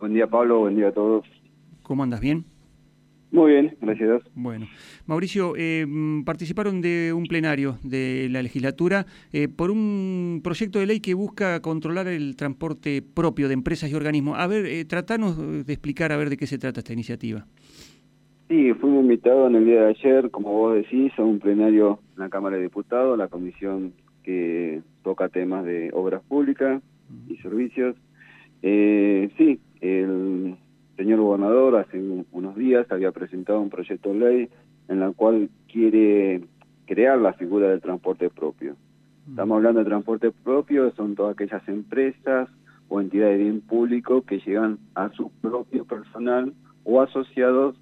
Buen día, Pablo. Buen día a todos. ¿Cómo andas? ¿Bien? Muy bien, gracias. Bueno, Mauricio, eh, participaron de un plenario de la legislatura eh, por un proyecto de ley que busca controlar el transporte propio de empresas y organismos. A ver, eh, tratanos de explicar a ver de qué se trata esta iniciativa. Sí, fuimos invitados en el día de ayer, como vos decís, a un plenario en la Cámara de Diputados, la comisión que toca temas de obras públicas y servicios. sí, el señor gobernador hace unos días había presentado un proyecto de ley en la cual quiere crear la figura del transporte propio. Estamos hablando de transporte propio, son todas aquellas empresas o entidades de bien público que llegan a su propio personal o asociados,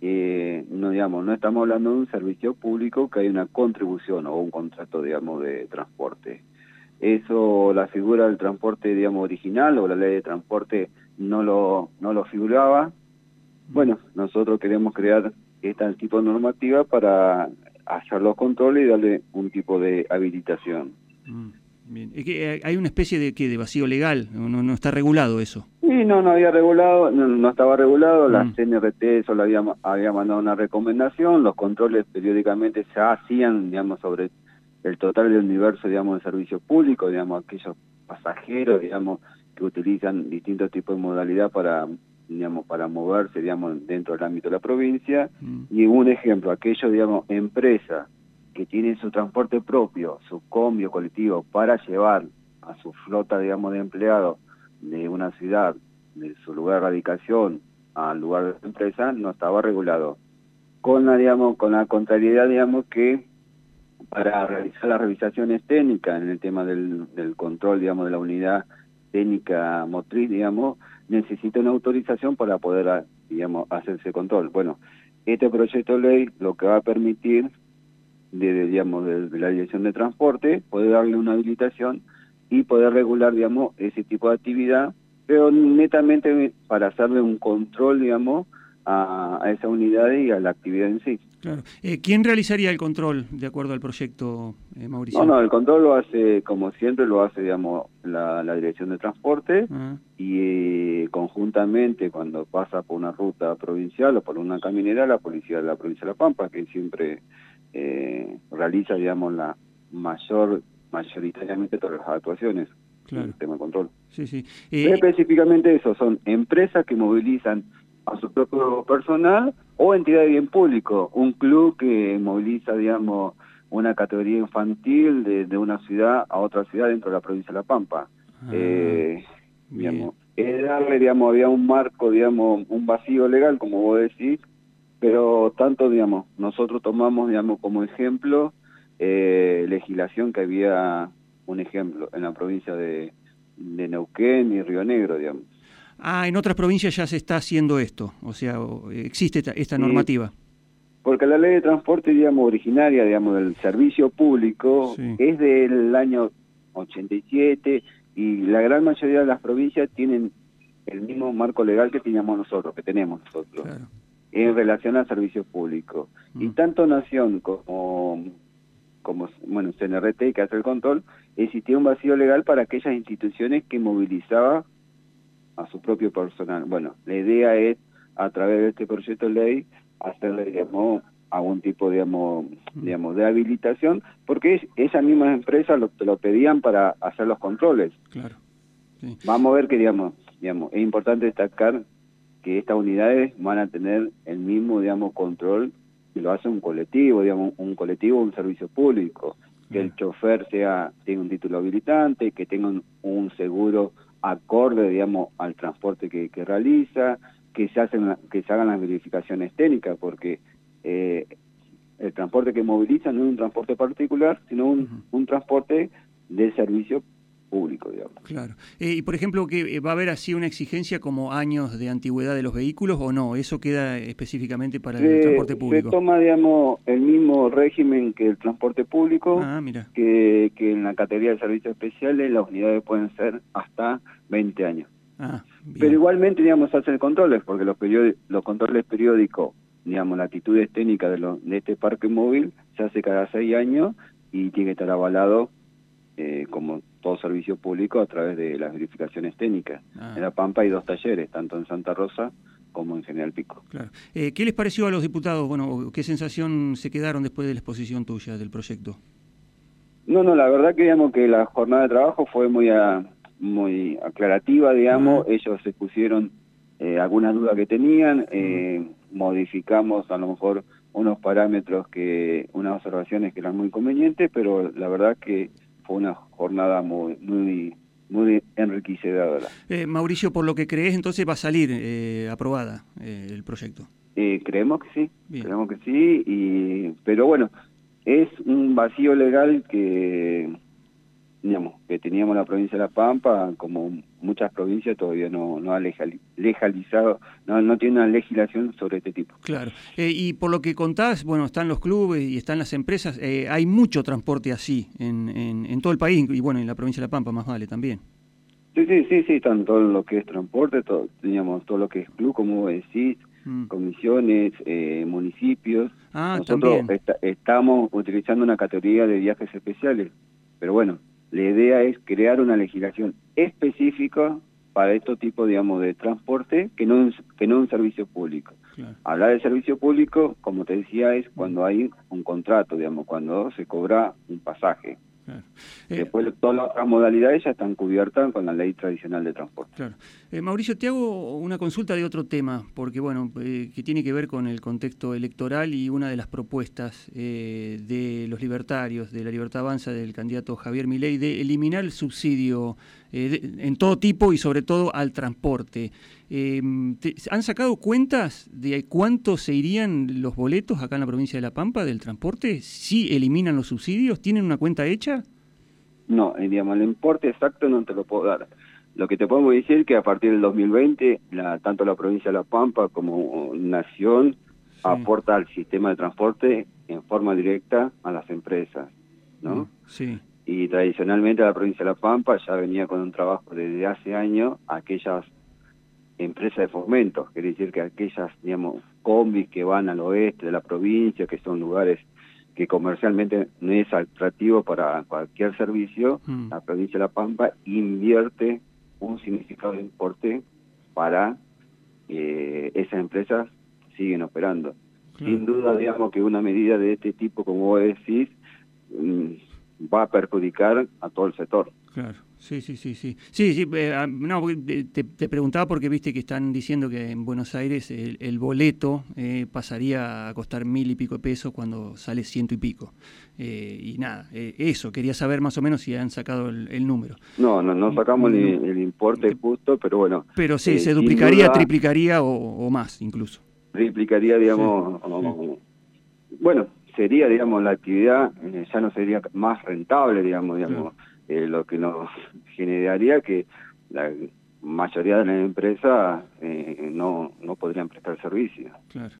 eh, no digamos, no estamos hablando de un servicio público que hay una contribución o un contrato, digamos, de transporte. Eso, la figura del transporte, digamos, original o la ley de transporte no lo, no lo figuraba. Bueno, nosotros queremos crear este tipo de normativa para hacer los controles y darle un tipo de habilitación. Mm, bien. que hay una especie de, ¿qué? de vacío legal, no, no está regulado eso. Sí, no, no había regulado, no, estaba regulado, la mm. CNRT solo había, había mandado una recomendación, los controles periódicamente se hacían, digamos, sobre el total del universo, digamos, de servicio público, digamos, aquellos pasajeros, digamos, que utilizan distintos tipos de modalidad para digamos para moverse digamos dentro del ámbito de la provincia mm. y un ejemplo aquellos digamos empresas que tienen su transporte propio su cambio colectivo para llevar a su flota digamos de empleados de una ciudad de su lugar de radicación al lugar de la empresa no estaba regulado con la digamos con la contrariedad digamos que para realizar las revisaciones técnicas en el tema del, del control digamos de la unidad técnica motriz, digamos, necesita una autorización para poder, digamos, hacerse control. Bueno, este proyecto de ley lo que va a permitir, de, digamos, de, la Dirección de Transporte, poder darle una habilitación y poder regular, digamos, ese tipo de actividad, pero netamente para hacerle un control, digamos, a, a esa unidad y a la actividad en sí. Claro. Eh, ¿Quién realizaría el control de acuerdo al proyecto, eh, Mauricio? No, no, el control lo hace, como siempre, lo hace, digamos, la, Dirección de Transporte ah. y eh, conjuntamente cuando pasa por una ruta provincial o por una caminera, la policía de la provincia de La Pampa, que siempre realiza, digamos, la mayor, mayoritariamente todas las actuaciones claro. el tema de control. Sí, sí. específicamente eso, son empresas que movilizan a su propio personal o entidad de bien público, un club que moviliza, digamos, una categoría infantil de, una ciudad a otra ciudad dentro de la provincia de La Pampa. Ah, eh, digamos, es darle, digamos, había un marco, digamos, un vacío legal, como vos decís, pero tanto, digamos, nosotros tomamos, digamos, como ejemplo eh, legislación que había, un ejemplo, en la provincia de, de Neuquén y Río Negro, digamos. Ah, en otras provincias ya se está haciendo esto, o sea, existe esta, normativa. Porque la ley de transporte, digamos, originaria, digamos, del servicio público es del año 87 y la gran mayoría de las provincias tienen el mismo marco legal que teníamos nosotros, que tenemos nosotros, en relación al servicio público. Y mm. tanto Nación como, como bueno, CNRT, que hace el control, existía un vacío legal para aquellas instituciones que movilizaban a su propio personal. Bueno, la idea es, a través de este proyecto de ley, hacerle, digamos, algún tipo, digamos, digamos de habilitación, porque esas mismas empresas lo, lo pedían para hacer los controles. Claro. Vamos a ver que, digamos, digamos, es importante destacar que estas unidades van a tener el mismo, digamos, control que lo hace un colectivo, digamos, un colectivo, un servicio público, que el chofer sea tenga un título habilitante, que tenga un seguro acorde, digamos, al transporte que, realiza, que se, hacen, que se hagan las verificaciones técnicas, porque eh, el transporte que moviliza no es un transporte particular, sino un, un transporte de servicio público, digamos. Claro. Eh, y por ejemplo, que eh, ¿va a haber así una exigencia como años de antigüedad de los vehículos o no? ¿Eso queda específicamente para el transporte público? Se toma, digamos, el mismo régimen que el transporte público, ah, mira. Que, que en la categoría de servicios especiales las unidades pueden ser hasta 20 años. Ah, Pero igualmente, digamos, hacen controles, porque los, los controles periódicos, digamos, la actitud técnica de, de este parque móvil se hace cada seis años y tiene que estar avalado eh, como servicio público a través de las verificaciones técnicas. Ah. En La Pampa hay dos talleres, tanto en Santa Rosa como en General Pico. Claro. Eh, ¿Qué les pareció a los diputados? Bueno, ¿qué sensación se quedaron después de la exposición tuya del proyecto? No, no, la verdad que digamos que la jornada de trabajo fue muy muy aclarativa, digamos, ellos se pusieron eh, algunas dudas que tenían, eh, modificamos a lo mejor unos parámetros que, unas observaciones que eran muy convenientes, pero la verdad que fue una jornada muy, muy, muy enriquecedora. Eh, Mauricio, por lo que crees, entonces va a salir eh, aprobada eh, el proyecto. creemos que sí, creemos que sí, y, pero bueno, es un vacío legal que digamos, que teníamos la provincia de La Pampa, como muchas provincias todavía no, no ha legalizado, no, no tiene una legislación sobre este tipo. Claro, eh, y por lo que contás, bueno, están los clubes y están las empresas, eh, hay mucho transporte así en, en, todo el país, y bueno, en la provincia de La Pampa más vale también. Sí, sí, sí, sí, están todo lo que es transporte, todo, teníamos todo lo que es club, como decís, mm. comisiones, eh, municipios. Ah, Nosotros estamos utilizando una categoría de viajes especiales, pero bueno, la idea es crear una legislación específica para este tipo, digamos, de transporte que no, que no un servicio público. Hablar de servicio público, como te decía, es cuando hay un contrato, digamos, cuando se cobra un pasaje. Eh, Después todas las otras modalidades ya están cubiertas con la ley tradicional de transporte. Claro. Eh, Mauricio, te hago una consulta de otro tema, porque bueno, eh, que tiene que ver con el contexto electoral y una de las propuestas de los libertarios, de la Libertad Avanza del candidato Javier Milei, de eliminar el subsidio en todo tipo y sobre todo al transporte. ¿Han sacado cuentas de cuánto se irían los boletos acá en la provincia de La Pampa del transporte? ¿Si eliminan los subsidios? ¿Tienen una cuenta hecha? No, eh, digamos, el importe exacto no te lo puedo dar. Lo que te podemos decir es que a partir del 2020, la, tanto la provincia de La Pampa como Nación aporta al sistema de transporte en forma directa a las empresas, ¿no? Mm, sí. Y tradicionalmente la provincia de La Pampa ya venía con un trabajo desde hace años aquellas empresas de fomento, quiere decir que aquellas, digamos, combis que van al oeste de la provincia, que son lugares que comercialmente no es atractivo para cualquier servicio, mm. la provincia de La Pampa invierte un significado de importe para que esas empresas siguen operando. Sin duda, digamos que una medida de este tipo, como vos decís, mm, va a perjudicar a todo el sector. Claro. Sí, sí, sí, sí. Sí, sí, eh, ah, no, te, preguntaba porque viste que están diciendo que en Buenos Aires el, boleto eh, pasaría a costar mil y pico de pesos cuando sale ciento y pico. Eh, y nada, eso, quería saber más o menos si han sacado el, número. No, no, no sacamos el, importe justo, pero bueno. Pero sí, se duplicaría, triplicaría o, más incluso. Triplicaría, digamos, bueno, sería, digamos, la actividad ya no sería más rentable, digamos, digamos. Eh, lo que nos generaría que la mayoría de las empresas eh, no, no podrían prestar servicio. Claro.